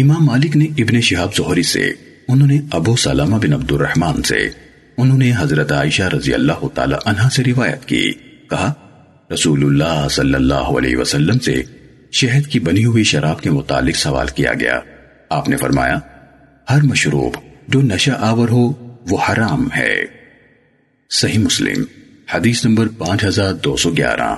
امام مالک نے ابن شہاب زہری سے، انہوں نے ابو سلامہ بن عبد الرحمن سے، انہوں نے حضرت عائشہ رضی اللہ تعالی عنہ سے روایت کی، کہا، رسول اللہ صلی اللہ علیہ وسلم سے شہد کی بنی ہوئی شراب کے متعلق سوال کیا گیا۔ آپ نے فرمایا، ہر مشروب جو نشہ آور ہو، وہ حرام ہے۔ صحیح مسلم، حدیث نمبر پانچ ہزار دو سو گیارہ۔